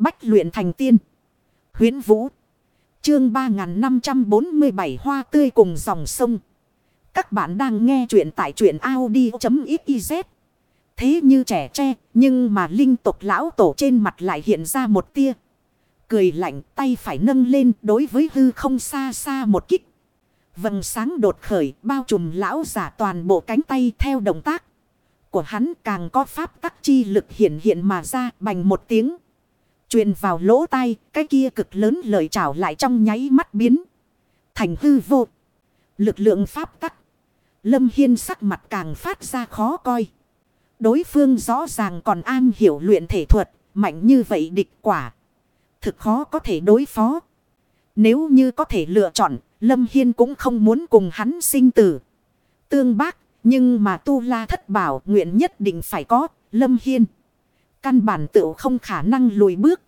Bách luyện thành tiên. huyễn Vũ. Chương 3547 hoa tươi cùng dòng sông. Các bạn đang nghe truyện tại truyện Audi.xyz. Thế như trẻ tre, nhưng mà linh tục lão tổ trên mặt lại hiện ra một tia. Cười lạnh tay phải nâng lên đối với hư không xa xa một kích. Vầng sáng đột khởi bao trùm lão giả toàn bộ cánh tay theo động tác. Của hắn càng có pháp tắc chi lực hiện hiện mà ra bành một tiếng truyền vào lỗ tai, cái kia cực lớn lời trảo lại trong nháy mắt biến. Thành hư vô. Lực lượng pháp tắc. Lâm Hiên sắc mặt càng phát ra khó coi. Đối phương rõ ràng còn an hiểu luyện thể thuật, mạnh như vậy địch quả. Thực khó có thể đối phó. Nếu như có thể lựa chọn, Lâm Hiên cũng không muốn cùng hắn sinh tử. Tương bác, nhưng mà tu la thất bảo nguyện nhất định phải có, Lâm Hiên. Căn bản tự không khả năng lùi bước.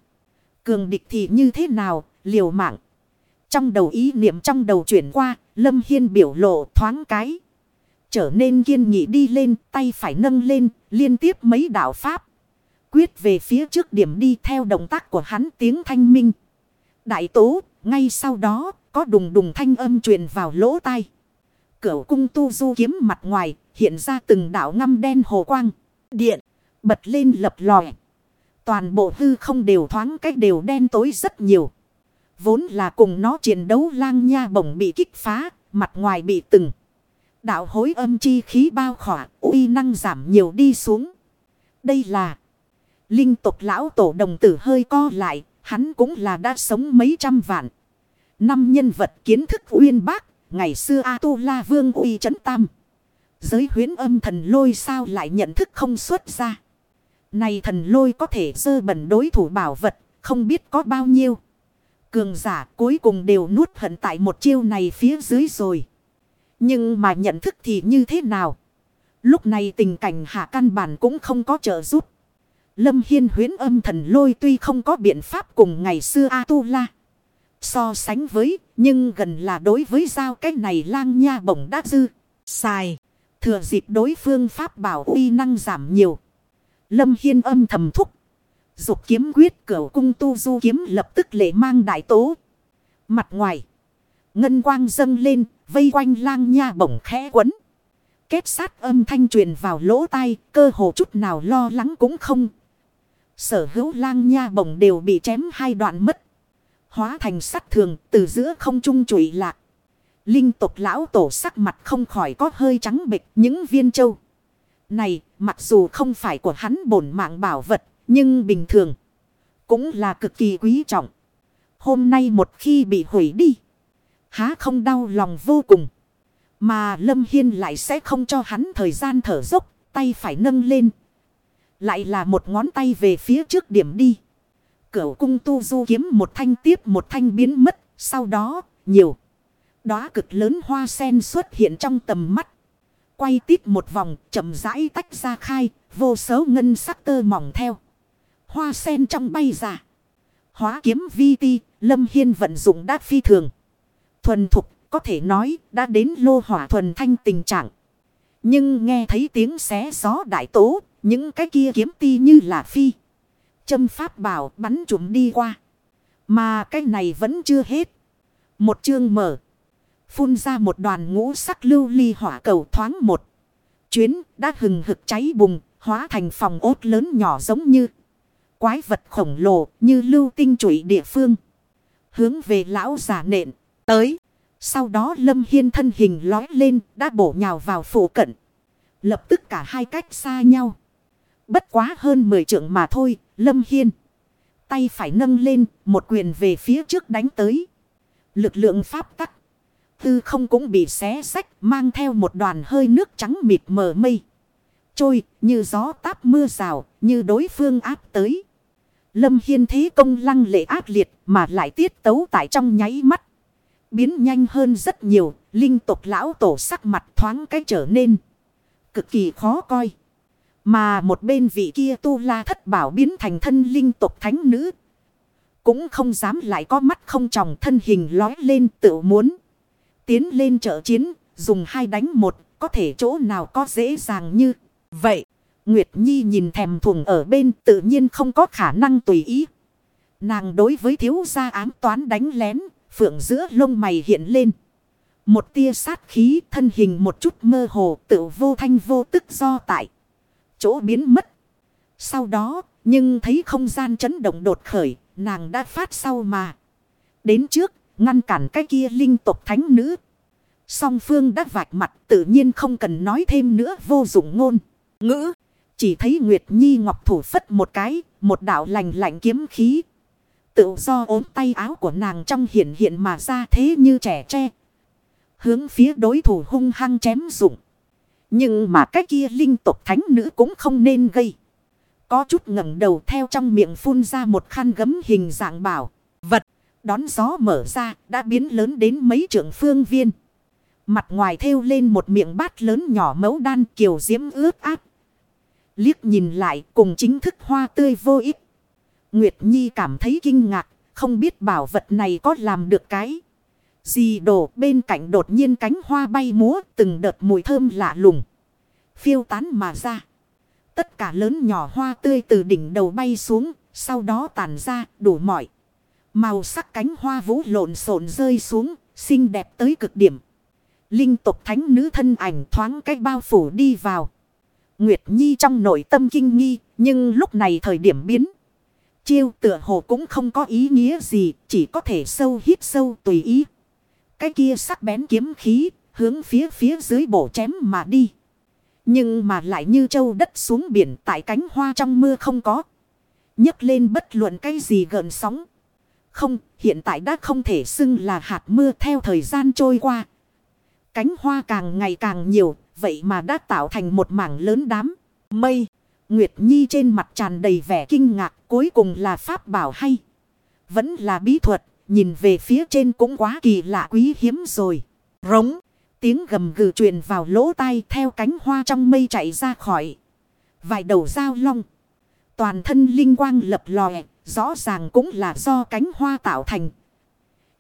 Cường địch thì như thế nào, liều mạng. Trong đầu ý niệm trong đầu chuyển qua, Lâm Hiên biểu lộ thoáng cái. Trở nên kiên nghị đi lên, tay phải nâng lên, liên tiếp mấy đạo pháp. Quyết về phía trước điểm đi theo động tác của hắn tiếng thanh minh. Đại tố, ngay sau đó, có đùng đùng thanh âm truyền vào lỗ tai. Cửu cung tu du kiếm mặt ngoài, hiện ra từng đạo ngăm đen hồ quang. Điện, bật lên lập lòi. Toàn bộ hư không đều thoáng cách đều đen tối rất nhiều. Vốn là cùng nó chiến đấu lang nha bổng bị kích phá, mặt ngoài bị từng. Đạo hối âm chi khí bao khỏa, uy năng giảm nhiều đi xuống. Đây là linh tục lão tổ đồng tử hơi co lại, hắn cũng là đã sống mấy trăm vạn. Năm nhân vật kiến thức uyên bác, ngày xưa A-tu-la vương uy chấn tam. Giới huyến âm thần lôi sao lại nhận thức không xuất ra. Này thần lôi có thể dơ bẩn đối thủ bảo vật, không biết có bao nhiêu. Cường giả cuối cùng đều nuốt hận tại một chiêu này phía dưới rồi. Nhưng mà nhận thức thì như thế nào? Lúc này tình cảnh hạ căn bản cũng không có trợ giúp. Lâm Hiên huyến âm thần lôi tuy không có biện pháp cùng ngày xưa A-tu-la. So sánh với, nhưng gần là đối với giao cái này lang nha bổng đát dư. Xài, thừa dịp đối phương pháp bảo uy năng giảm nhiều. Lâm Hiên âm thầm thúc. Dục kiếm quyết cửu cung tu du kiếm lập tức lệ mang đại tố. Mặt ngoài. Ngân quang dâng lên, vây quanh lang nha bổng khẽ quấn. Kết sát âm thanh truyền vào lỗ tai, cơ hồ chút nào lo lắng cũng không. Sở hữu lang nha bổng đều bị chém hai đoạn mất. Hóa thành sắt thường từ giữa không trung trụi lạc. Linh tục lão tổ sắc mặt không khỏi có hơi trắng bịch những viên châu. Này mặc dù không phải của hắn bổn mạng bảo vật nhưng bình thường. Cũng là cực kỳ quý trọng. Hôm nay một khi bị hủy đi. Há không đau lòng vô cùng. Mà Lâm Hiên lại sẽ không cho hắn thời gian thở dốc. Tay phải nâng lên. Lại là một ngón tay về phía trước điểm đi. Cửu cung tu du kiếm một thanh tiếp một thanh biến mất. Sau đó, nhiều. Đóa cực lớn hoa sen xuất hiện trong tầm mắt. Quay tít một vòng, chậm rãi tách ra khai, vô số ngân sắc tơ mỏng theo. Hoa sen trong bay ra. Hóa kiếm vi ti, lâm hiên vận dụng đát phi thường. Thuần thục, có thể nói, đã đến lô hỏa thuần thanh tình trạng. Nhưng nghe thấy tiếng xé gió đại tố, những cái kia kiếm ti như là phi. Châm pháp bảo bắn trùm đi qua. Mà cái này vẫn chưa hết. Một chương mở. Phun ra một đoàn ngũ sắc lưu ly hỏa cầu thoáng một. Chuyến đã hừng hực cháy bùng, hóa thành phòng ốt lớn nhỏ giống như. Quái vật khổng lồ như lưu tinh trụy địa phương. Hướng về lão giả nện. Tới. Sau đó lâm hiên thân hình lói lên đã bổ nhào vào phủ cận. Lập tức cả hai cách xa nhau. Bất quá hơn 10 trượng mà thôi, Lâm Hiên. Tay phải nâng lên, một quyền về phía trước đánh tới. Lực lượng pháp tắc. Tư không cũng bị xé sách, mang theo một đoàn hơi nước trắng mịt mờ mây. Trôi, như gió táp mưa rào, như đối phương áp tới. Lâm Hiên thế công lăng lệ ác liệt, mà lại tiết tấu tại trong nháy mắt. Biến nhanh hơn rất nhiều, linh tục lão tổ sắc mặt thoáng cái trở nên. Cực kỳ khó coi. Mà một bên vị kia tu la thất bảo biến thành thân linh tục thánh nữ. Cũng không dám lại có mắt không tròng thân hình lói lên tự muốn. Tiến lên trợ chiến, dùng hai đánh một, có thể chỗ nào có dễ dàng như vậy. Nguyệt Nhi nhìn thèm thùng ở bên tự nhiên không có khả năng tùy ý. Nàng đối với thiếu gia ám toán đánh lén, phượng giữa lông mày hiện lên. Một tia sát khí thân hình một chút mơ hồ tự vô thanh vô tức do tại. Chỗ biến mất. Sau đó, nhưng thấy không gian chấn động đột khởi, nàng đã phát sau mà. Đến trước, ngăn cản cái kia linh tộc thánh nữ. Song phương đã vạch mặt tự nhiên không cần nói thêm nữa vô dụng ngôn. Ngữ. Chỉ thấy Nguyệt Nhi ngọc thủ phất một cái, một đạo lành lạnh kiếm khí. Tự do ốm tay áo của nàng trong hiện hiện mà ra thế như trẻ tre. Hướng phía đối thủ hung hăng chém dụng. Nhưng mà cái kia linh tộc thánh nữ cũng không nên gây. Có chút ngẩng đầu theo trong miệng phun ra một khăn gấm hình dạng bảo. Vật, đón gió mở ra, đã biến lớn đến mấy trưởng phương viên. Mặt ngoài thêu lên một miệng bát lớn nhỏ mấu đan kiều diễm ướt áp. Liếc nhìn lại cùng chính thức hoa tươi vô ích. Nguyệt Nhi cảm thấy kinh ngạc, không biết bảo vật này có làm được cái. Gì đổ bên cạnh đột nhiên cánh hoa bay múa từng đợt mùi thơm lạ lùng. Phiêu tán mà ra. Tất cả lớn nhỏ hoa tươi từ đỉnh đầu bay xuống, sau đó tàn ra đủ mọi. Màu sắc cánh hoa vũ lộn xộn rơi xuống, xinh đẹp tới cực điểm. Linh tục thánh nữ thân ảnh thoáng cách bao phủ đi vào. Nguyệt Nhi trong nội tâm kinh nghi, nhưng lúc này thời điểm biến. Chiêu tựa hồ cũng không có ý nghĩa gì, chỉ có thể sâu hít sâu tùy ý. Cái kia sắc bén kiếm khí, hướng phía phía dưới bổ chém mà đi. Nhưng mà lại như châu đất xuống biển tại cánh hoa trong mưa không có. nhấc lên bất luận cái gì gợn sóng. Không, hiện tại đã không thể xưng là hạt mưa theo thời gian trôi qua. Cánh hoa càng ngày càng nhiều, vậy mà đã tạo thành một mảng lớn đám mây. Nguyệt Nhi trên mặt tràn đầy vẻ kinh ngạc, cuối cùng là pháp bảo hay. Vẫn là bí thuật, nhìn về phía trên cũng quá kỳ lạ quý hiếm rồi. Rống, tiếng gầm gừ truyền vào lỗ tai theo cánh hoa trong mây chạy ra khỏi. Vài đầu dao long. Toàn thân linh quang lập lòe, rõ ràng cũng là do cánh hoa tạo thành.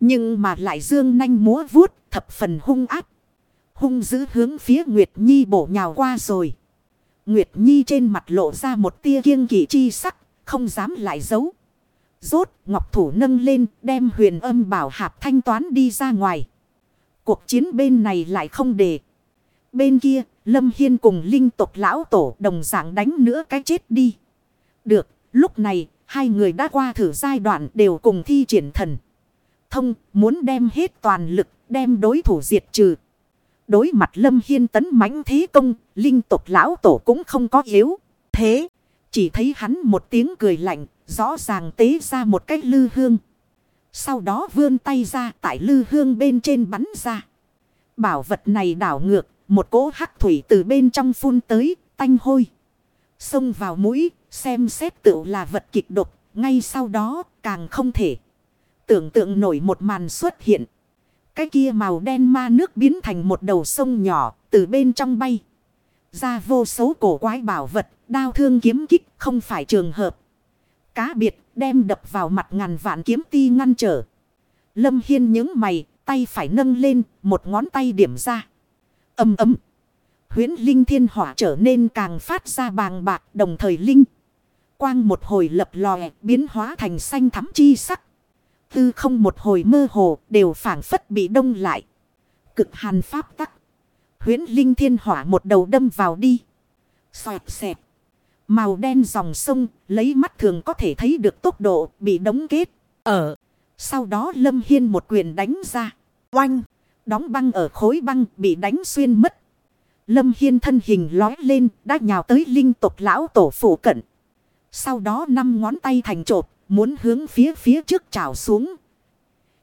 Nhưng mà lại dương nanh múa vuốt, thập phần hung áp. Hung giữ hướng phía Nguyệt Nhi bổ nhào qua rồi. Nguyệt Nhi trên mặt lộ ra một tia kiêng kỵ chi sắc, không dám lại giấu. Rốt, ngọc thủ nâng lên, đem huyền âm bảo hạp thanh toán đi ra ngoài. Cuộc chiến bên này lại không để. Bên kia, Lâm Hiên cùng linh tộc lão tổ đồng dạng đánh nữa cái chết đi. Được, lúc này, hai người đã qua thử giai đoạn đều cùng thi triển thần. Thông, muốn đem hết toàn lực, đem đối thủ diệt trừ. Đối mặt Lâm Hiên tấn mãnh thế công, linh tục lão tổ cũng không có yếu. Thế, chỉ thấy hắn một tiếng cười lạnh, rõ ràng tế ra một cái lư hương. Sau đó vươn tay ra tại lư hương bên trên bắn ra. Bảo vật này đảo ngược, một cỗ hắc thủy từ bên trong phun tới, tanh hôi. Xông vào mũi, xem xét tự là vật kịch độc, ngay sau đó càng không thể. Tưởng tượng nổi một màn xuất hiện. Cái kia màu đen ma nước biến thành một đầu sông nhỏ từ bên trong bay. Ra vô số cổ quái bảo vật, đao thương kiếm kích không phải trường hợp. Cá biệt đem đập vào mặt ngàn vạn kiếm ti ngăn trở. Lâm Hiên những mày, tay phải nâng lên, một ngón tay điểm ra. Âm ấm. Huyến Linh Thiên Hỏa trở nên càng phát ra bàng bạc đồng thời Linh. Quang một hồi lập lòe, biến hóa thành xanh thắm chi sắc tư không một hồi mơ hồ, đều phản phất bị đông lại. Cực hàn pháp tắc. Huyến linh thiên hỏa một đầu đâm vào đi. Xoẹt xẹp. Màu đen dòng sông, lấy mắt thường có thể thấy được tốc độ, bị đóng kết. Ở. Sau đó lâm hiên một quyền đánh ra. Oanh. Đóng băng ở khối băng, bị đánh xuyên mất. Lâm Hiên thân hình lói lên, đã nhào tới linh tục lão tổ phủ cận. Sau đó năm ngón tay thành trộp Muốn hướng phía phía trước trào xuống.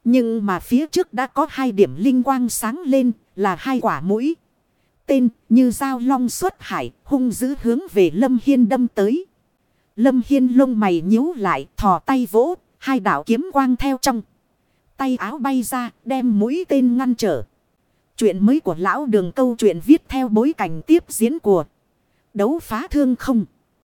Nhưng mà phía trước đã có hai điểm linh quang sáng lên, là hai quả mũi. Tên như dao long xuất hải, hung dữ hướng về Lâm Hiên đâm tới. Lâm Hiên lông mày nhíu lại, thò tay vỗ. Hai đảo kiếm quang theo trong. Tay áo bay ra, đem mũi tên ngăn trở. Chuyện mới của lão đường câu chuyện viết theo bối cảnh tiếp diễn của đấu phá thương không.